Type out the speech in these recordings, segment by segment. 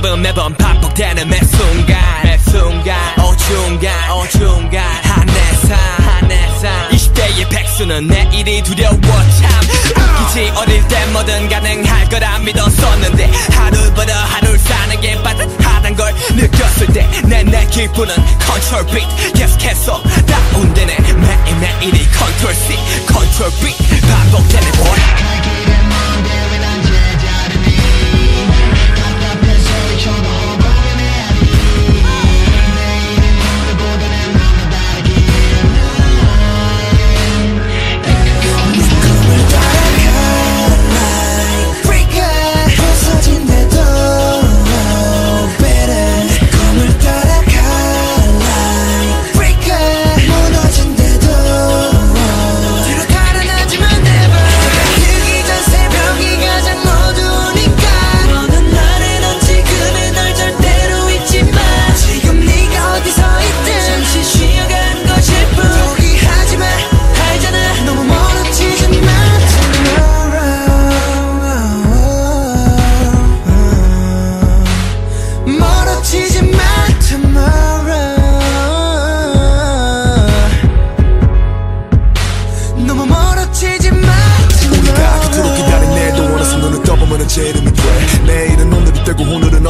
매번 매번 반복되는 매 순간 매 순간 어중간 어중간 한해상 한해상 20대의 백수는 내일이 두려워 참. 웃기지 어릴 때 뭐든 가능할 거라 믿었었는데 하루보다 하루를 사는 게 빠듯하단 걸 느꼈을 때내내 기분은 컨트롤 beat 계속해서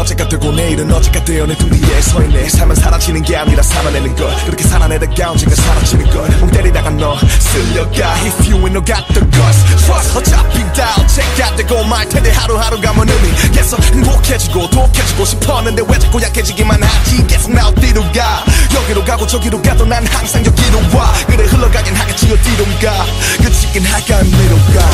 어제가 되고 내일은 어제가 되어 내등 뒤에 서있네. 삶은 사라지는 게 아니라 살아내는 것. 그렇게 살아내다가 언젠가 사라지는 걸멍 때리다가 너 쓸려가. If you ain't no got the guts Trust. 어차피 다 언제가 되고 말 텐데 하루하루가 뭔 의미. 계속 행복해지고 독해지고 싶었는데 왜 자꾸 약해지기만 하지? 계속 나 어디로 가? 여기로 가고 저기로 가도 난 항상 여기로 와. 그래 흘러가긴 하겠지 어디론가. 그치긴 할까 미로 가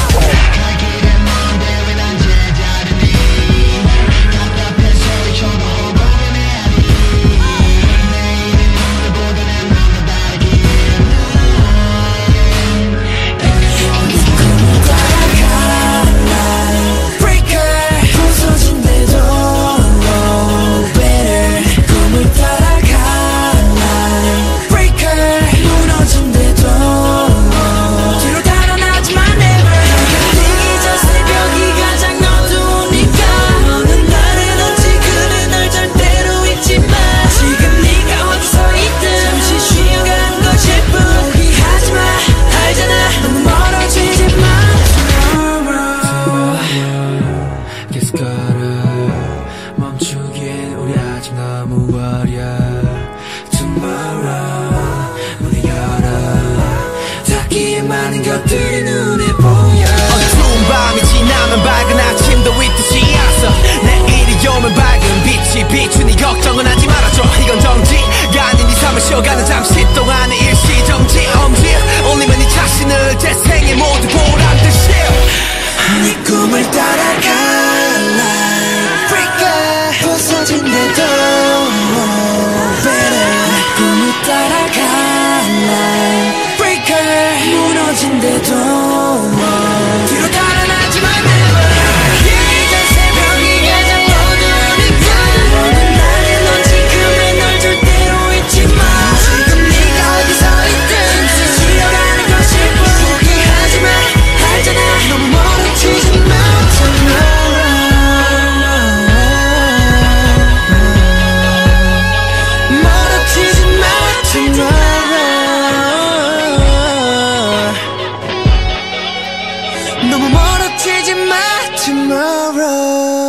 쉬어가는 잠시 동안의 일시정지 엄지. 올리면 네 자신을 재생해 모두 보란 듯이. 네 꿈을 따라가 like breaker 부서진대도. Better. 꿈을 따라가 like breaker 무너진대도 하지 마 tomorrow.